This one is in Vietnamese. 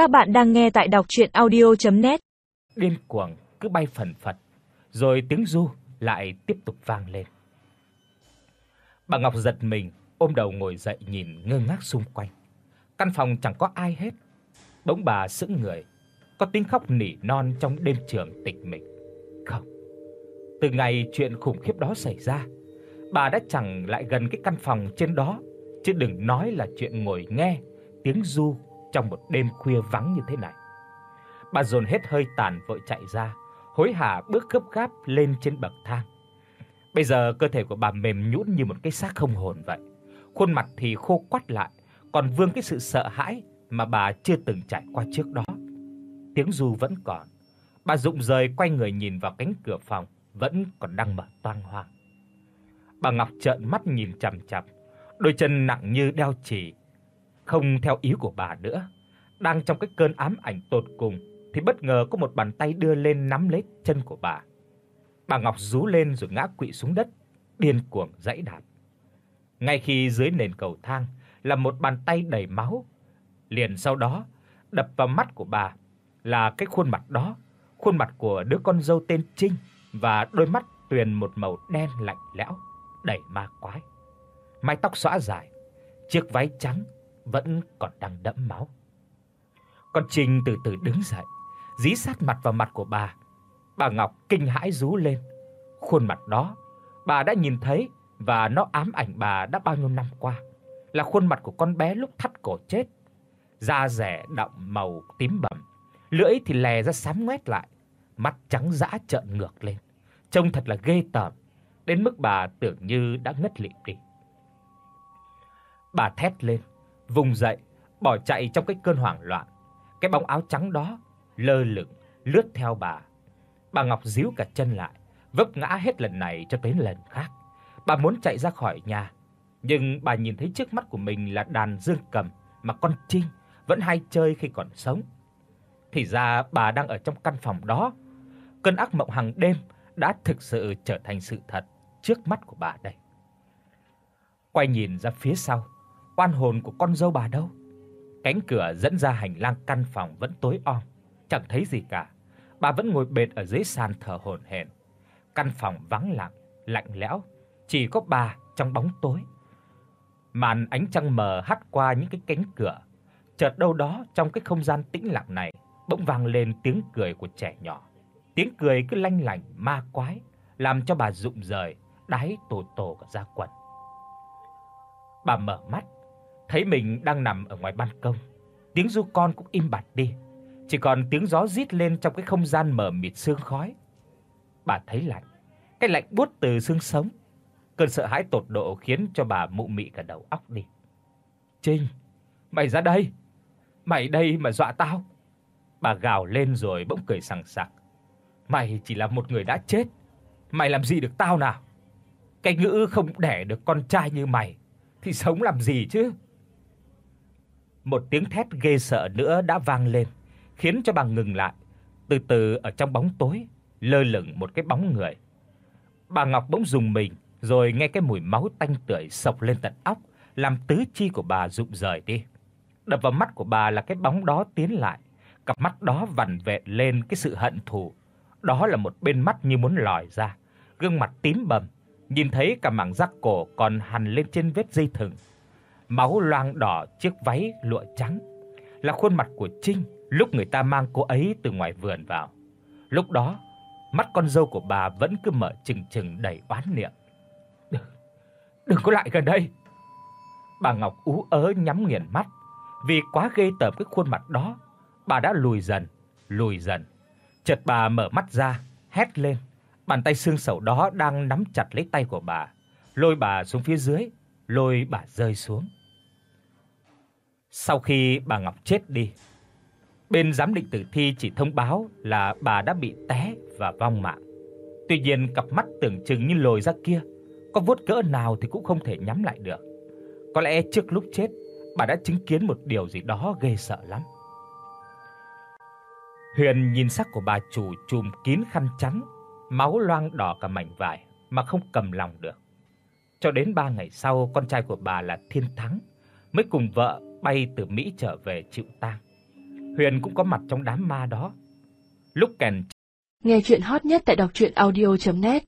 Các bạn đang nghe tại đọc docchuyenaudio.net. Điên cuồng cứ bay phần phật, rồi tiếng ru lại tiếp tục vang lên. Bà Ngọc giật mình, ôm đầu ngồi dậy nhìn ngơ ngác xung quanh. Căn phòng chẳng có ai hết. Bỗng bà sững người, có tiếng khóc nỉ non trong đêm trường tịch mịch. Không. Từ ngày chuyện khủng khiếp đó xảy ra, bà đã chẳng lại gần cái căn phòng trên đó, chứ đừng nói là chuyện ngồi nghe tiếng ru trong một đêm khuya vắng như thế này. Bà dồn hết hơi tàn vội chạy ra, hối hả bước gấp gáp lên trên bậc thang. Bây giờ cơ thể của bà mềm nhũn như một cái xác không hồn vậy. Khuôn mặt thì khô quắt lại, còn vương cái sự sợ hãi mà bà chưa từng trải qua trước đó. Tiếng ru vẫn còn. Bà rụng rời quay người nhìn vào cánh cửa phòng vẫn còn đang mở toang hoang. Bà Ngọc trợn mắt nhìn chằm chằm, đôi chân nặng như đeo chì, không theo ý của bà nữa. Đang trong cái cơn ám ảnh tột cùng thì bất ngờ có một bàn tay đưa lên nắm lấy chân của bà. Bà Ngọc rú lên rồi ngã quỵ xuống đất, điên cuồng giãy đạp. Ngay khi dưới nền cầu thang là một bàn tay đầy máu, liền sau đó đập vào mắt của bà là cái khuôn mặt đó, khuôn mặt của đứa con dâu tên Trinh và đôi mắt tuyền một màu đen lạnh lẽo, đầy ma quái. Mái tóc xõa dài, chiếc váy trắng vẫn còn đang đẫm máu. Con Trinh từ từ đứng dậy, dí sát mặt vào mặt của bà. Bà Ngọc kinh hãi rú lên. Khuôn mặt đó bà đã nhìn thấy và nó ám ảnh bà đã bao nhiêu năm qua, là khuôn mặt của con bé lúc thắt cổ chết. Da rẻ đậm màu tím bầm, lưỡi thì lè ra xám ngoét lại, mắt trắng dã trợn ngược lên, trông thật là ghê tởm, đến mức bà tưởng như đã ngất lịm đi. Bà thét lên, vùng dậy, bỏ chạy trong cái cơn hoảng loạn. Cái bóng áo trắng đó lơ lửng lướt theo bà. Bà Ngọc díu cả chân lại, vấp ngã hết lần này cho tới lần khác. Bà muốn chạy ra khỏi nhà, nhưng bà nhìn thấy trước mắt của mình là đàn dương cầm mà con Trinh vẫn hay chơi khi còn sống. Thì ra bà đang ở trong căn phòng đó. Cơn ác mộng hàng đêm đã thực sự trở thành sự thật trước mắt của bà đây. Quay nhìn ra phía sau, oan hồn của con dâu bà đâu? Cánh cửa dẫn ra hành lang căn phòng vẫn tối om, chẳng thấy gì cả. Bà vẫn ngồi bệt ở dưới sàn thở hổn hển. Căn phòng vắng lặng, lạnh lẽo, chỉ có bà trong bóng tối. Màn ánh trăng mờ hắt qua những cái cánh cửa. Chợt đâu đó trong cái không gian tĩnh lặng này, bỗng vang lên tiếng cười của trẻ nhỏ. Tiếng cười cứ lanh lảnh ma quái, làm cho bà rụng rời, đái tổ tổ cả da quần. Bà mở mắt, thấy mình đang nằm ở ngoài ban công. Tiếng ru con cũng im bặt đi, chỉ còn tiếng gió rít lên trong cái không gian mờ mịt sương khói. Bà thấy lạnh, cái lạnh buốt từ xương sống. Cơn sợ hãi tột độ khiến cho bà mụ mị cả đầu óc đi. "Trinh, mày ra đây. Mày đây mà dọa tao." Bà gào lên rồi bỗng cười sảng sặc. "Mày chỉ là một người đã chết, mày làm gì được tao nào? Cái ngữ không đẻ được con trai như mày thì sống làm gì chứ?" Một tiếng thét ghê sợ nữa đã vang lên, khiến cho bà ngừng lại. Từ từ ở trong bóng tối lơ lửng một cái bóng người. Bà Ngọc bỗng dùng mình, rồi nghe cái mùi máu tanh tưởi sộc lên tận óc, làm tứ chi của bà rụng rời đi. Đập vào mắt của bà là cái bóng đó tiến lại, cặp mắt đó vằn vện lên cái sự hận thù. Đó là một bên mắt như muốn lòi ra, gương mặt tím bầm, nhìn thấy cả mảng rắc cổ còn hằn lên trên vết dây thừng. Máu loang đỏ chiếc váy lụa trắng, là khuôn mặt của Trinh lúc người ta mang cô ấy từ ngoài vườn vào. Lúc đó, mắt con dâu của bà vẫn cứ mở trừng trừng đầy oán niệm. "Đừng, đừng có lại gần đây." Bà Ngọc ú ớ nhắm nghiền mắt, vì quá ghê tởm cái khuôn mặt đó, bà đã lùi dần, lùi dần. Chợt bà mở mắt ra, hét lên. Bàn tay xương sầu đó đang nắm chặt lấy tay của bà, lôi bà xuống phía dưới, lôi bà rơi xuống. Sau khi bà Ngọc chết đi, bên giám định tử thi chỉ thông báo là bà đã bị té và vong mạng. Tuy nhiên cặp mắt tưởng chừng như lồi ra kia, có vuốt cỡ nào thì cũng không thể nhắm lại được. Có lẽ trước lúc chết, bà đã chứng kiến một điều gì đó ghê sợ lắm. Huyền nhìn sắc của bà chủ trùm kín khăn trắng, máu loang đỏ cả mảnh vải mà không cầm lòng được. Cho đến 3 ngày sau, con trai của bà là Thiên Thắng mới cùng vợ bay từ Mỹ trở về chịu tang. Huyền cũng có mặt trong đám ma đó. Lúc kèn Nghe truyện hot nhất tại doctruyenaudio.net